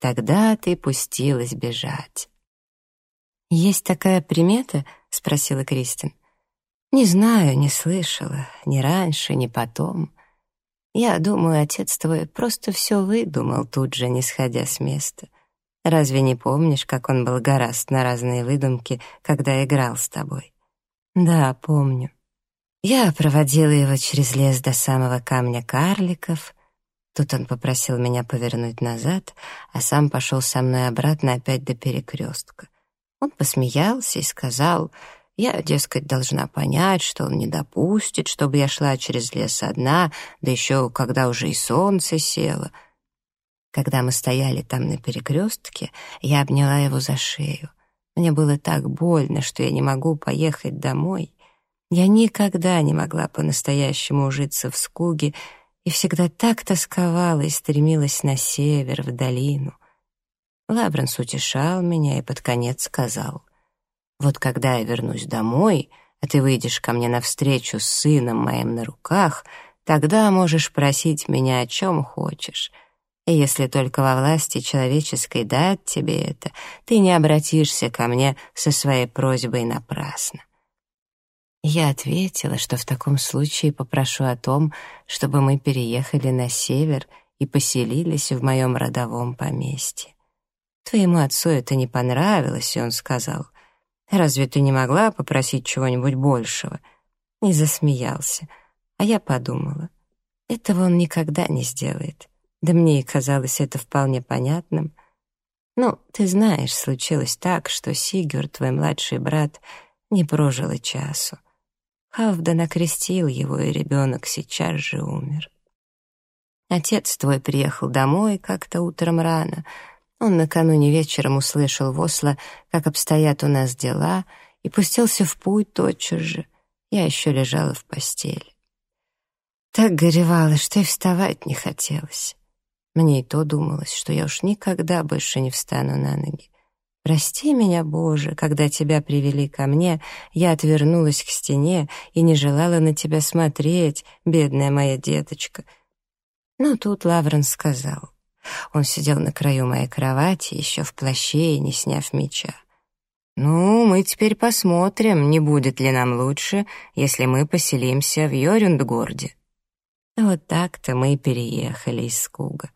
Тогда ты пустилась бежать. «Есть такая примета?» — спросила Кристин. «Не знаю, не слышала. Ни раньше, ни потом. Я думаю, отец твой просто все выдумал тут же, не сходя с места. Разве не помнишь, как он был гораст на разные выдумки, когда играл с тобой? Да, помню. Я проводила его через лес до самого камня карликов. Тут он попросил меня повернуть назад, а сам пошел со мной обратно опять до перекрестка. Он посмеялся и сказал, я, дескать, должна понять, что он не допустит, чтобы я шла через лес одна, да еще когда уже и солнце село. Когда мы стояли там на перекрестке, я обняла его за шею. Мне было так больно, что я не могу поехать домой. Я никогда не могла по-настоящему ужиться в скуге и всегда так тосковала и стремилась на север, в долину. Лабранс утешал меня и под конец сказал, вот когда я вернусь домой, а ты выйдешь ко мне навстречу с сыном моим на руках, тогда можешь просить меня о чем хочешь. И если только во власти человеческой дать тебе это, ты не обратишься ко мне со своей просьбой напрасно. Я ответила, что в таком случае попрошу о том, чтобы мы переехали на север и поселились в моем родовом поместье. Твоему отцу это не понравилось, и он сказал — Разве ты не могла попросить чего-нибудь большего?» И засмеялся. А я подумала, этого он никогда не сделает. Да мне и казалось это вполне понятным. Ну, ты знаешь, случилось так, что Сигюр, твой младший брат, не прожил и часу. Халфдан окрестил его, и ребенок сейчас же умер. Отец твой приехал домой как-то утром рано — он накануне вечером услышал в Осло, как обстоят у нас дела, и пустился в путь тотчас же. Я еще лежала в постели. Так горевала, что и вставать не хотелось. Мне и то думалось, что я уж никогда больше не встану на ноги. Прости меня, Боже, когда тебя привели ко мне, я отвернулась к стене и не желала на тебя смотреть, бедная моя деточка. Но тут Лавренс сказал. Он сидел на краю моей кровати, еще в плаще и не сняв меча. «Ну, мы теперь посмотрим, не будет ли нам лучше, если мы поселимся в Йорюндгорде». Вот так-то мы и переехали из Скуга.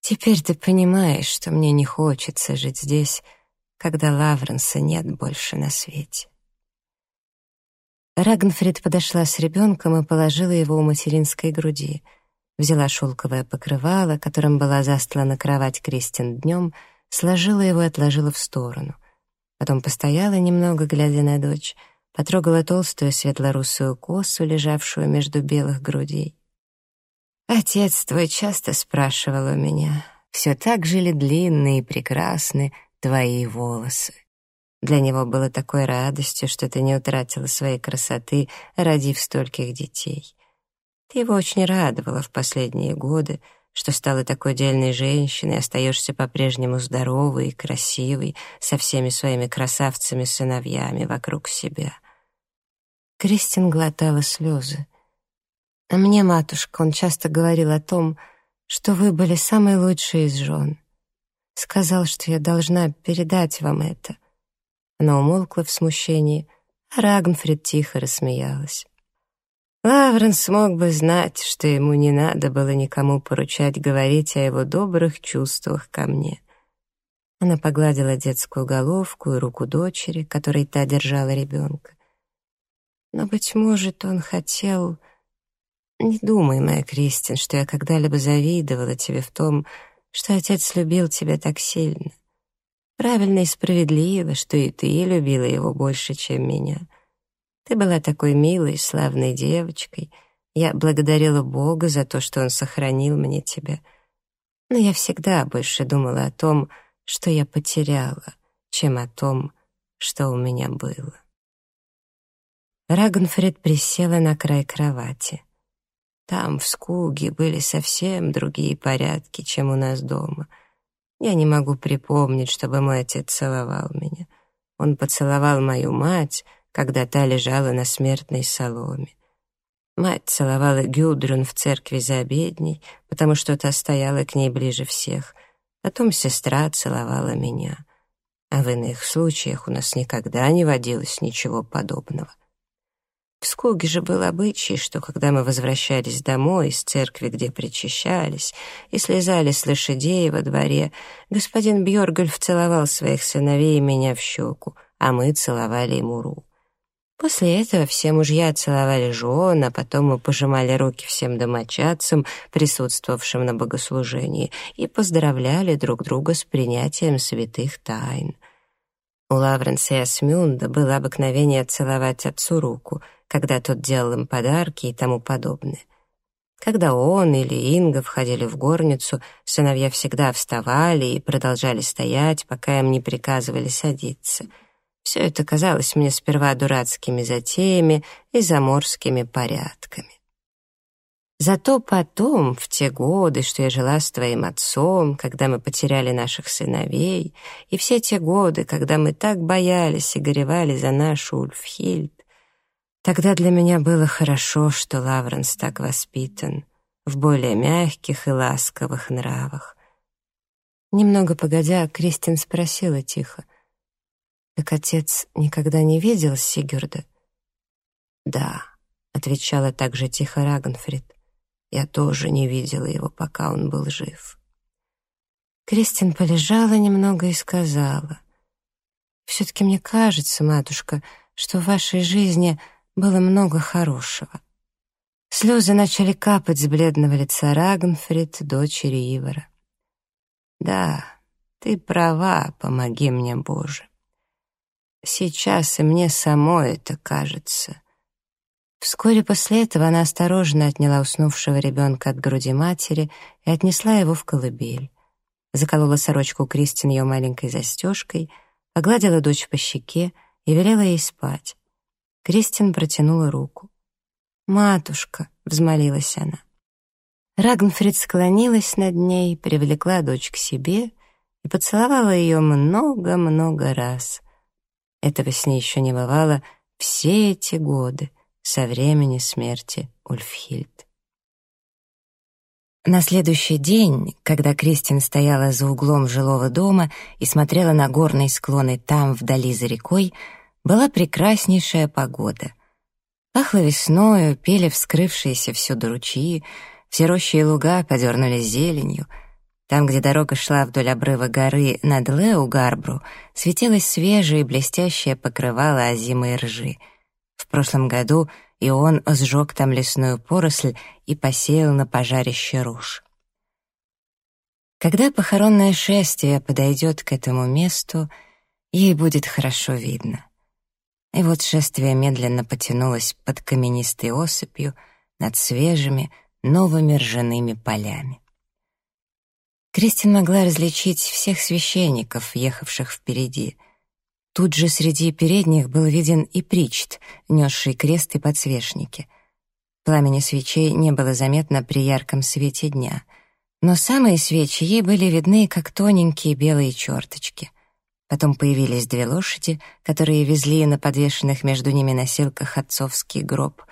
Теперь ты понимаешь, что мне не хочется жить здесь, когда Лавренса нет больше на свете. Рагнфрид подошла с ребенком и положила его у материнской груди. Взяла шелковое покрывало, которым была застлана кровать Кристин днем, сложила его и отложила в сторону. Потом постояла немного, глядя на дочь, потрогала толстую светлорусую косу, лежавшую между белых грудей. Отец твой часто спрашивал у меня, все так же ли длинные и прекрасны твои волосы. Для него было такой радостью, что ты не утратила своей красоты, родив стольких детей. Его очень радовала в последние годы, что стала такой дельной женщиной, остаешься по-прежнему здоровой и красивой, со всеми своими красавцами-сыновьями вокруг себя. Кристин глотала слезы. А мне, матушка, он часто говорил о том, что вы были самой лучшей из жен. Сказал, что я должна передать вам это. Она умолкла в смущении, а Рагнфрид тихо рассмеялась. Лавренс смог бы знать, что ему не надо было никому поручать говорить о его добрых чувствах ко мне. Она погладила детскую головку и руку дочери, которой та держала ребенка. Но, быть может, он хотел... Не думай, моя Кристин, что я когда-либо завидовала тебе в том, что отец любил тебя так сильно. Правильно и справедливо, что и ты любила его больше, чем меня. Ты была такой милой, славной девочкой. Я благодарила Бога за то, что он сохранил мне тебя. Но я всегда больше думала о том, что я потеряла, чем о том, что у меня было. Рагнфред присела на край кровати. Там, в Скуге, были совсем другие порядки, чем у нас дома. Я не могу припомнить, чтобы мой отец целовал меня. Он поцеловал мою мать, когда та лежала на смертной соломе. Мать целовала Гюдрун в церкви за обедней, потому что та стояла к ней ближе всех. Потом сестра целовала меня. А в иных случаях у нас никогда не водилось ничего подобного. В Скуге же был обычай, что когда мы возвращались домой из церкви, где причащались, и слезали с лошадей во дворе, господин Бьоргольф целовал своих сыновей и меня в щеку, а мы целовали ему руку. После этого все мужья целовали жен, а потом мы пожимали руки всем домочадцам, присутствовавшим на богослужении, и поздравляли друг друга с принятием святых тайн. У Лавренса и Асмюнда было обыкновение целовать отцу руку — когда тот делал им подарки и тому подобное. Когда он или Инга входили в горницу, сыновья всегда вставали и продолжали стоять, пока им не приказывали садиться. Все это казалось мне сперва дурацкими затеями и заморскими порядками. Зато потом, в те годы, что я жила с твоим отцом, когда мы потеряли наших сыновей, и все те годы, когда мы так боялись и горевали за нашу Ульфхильд, Тогда для меня было хорошо, что Лавренс так воспитан, в более мягких и ласковых нравах. Немного погодя, Кристин спросила тихо, «Так отец никогда не видел Сигюрда?» «Да», — отвечала также тихо Рагнфрид, «я тоже не видела его, пока он был жив». Кристин полежала немного и сказала, «Все-таки мне кажется, матушка, что в вашей жизни — было много хорошего. Слезы начали капать с бледного лица Рагнфрид, дочери Ивара. «Да, ты права, помоги мне, Боже. Сейчас и мне самой это кажется». Вскоре после этого она осторожно отняла уснувшего ребенка от груди матери и отнесла его в колыбель. Заколола сорочку Кристин ее маленькой застежкой, погладила дочь по щеке и велела ей спать. Кристин протянула руку. «Матушка», — взмолилась она. Рагнфрид склонилась над ней, привлекла дочь к себе и поцеловала ее много-много раз. Этого с ней еще не бывало все эти годы со времени смерти Ульфхильд. На следующий день, когда Кристин стояла за углом жилого дома и смотрела на горные склоны там, вдали за рекой, была прекраснейшая погода. Пахло весною, пели вскрывшиеся всюду ручьи, все рощи и луга подернулись зеленью. Там, где дорога шла вдоль обрыва горы над Леу-Гарбру, светилось свежее и блестящее покрывало озимой ржи. В прошлом году и он сжег там лесную поросль и посеял на пожарище рожь. Когда похоронное шествие подойдет к этому месту, ей будет хорошо видно. И вот шествие медленно потянулось под каменистой осыпью над свежими, новыми ржаными полями. Кристин могла различить всех священников, ехавших впереди — Тут же среди передних был виден и Причт, несший крест и подсвечники. Пламени свечей не было заметно при ярком свете дня, но самые свечи ей были видны, как тоненькие белые черточки. Потом появились две лошади, которые везли на подвешенных между ними носилках отцовский гроб.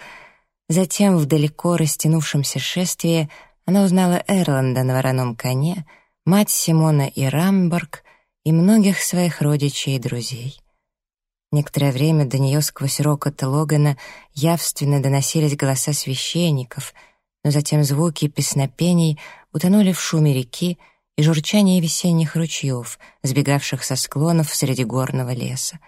Затем в далеко растянувшемся шествии она узнала Эрланда на вороном коне, мать Симона и Рамборг — и многих своих родичей и друзей. Некоторое время до нее сквозь рокот Логана явственно доносились голоса священников, но затем звуки песнопений утонули в шуме реки и журчании весенних ручьев, сбегавших со склонов среди горного леса.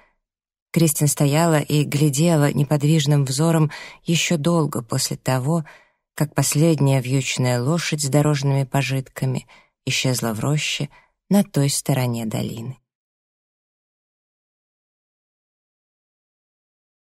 Кристин стояла и глядела неподвижным взором еще долго после того, как последняя вьючная лошадь с дорожными пожитками исчезла в роще, на той стороне долины.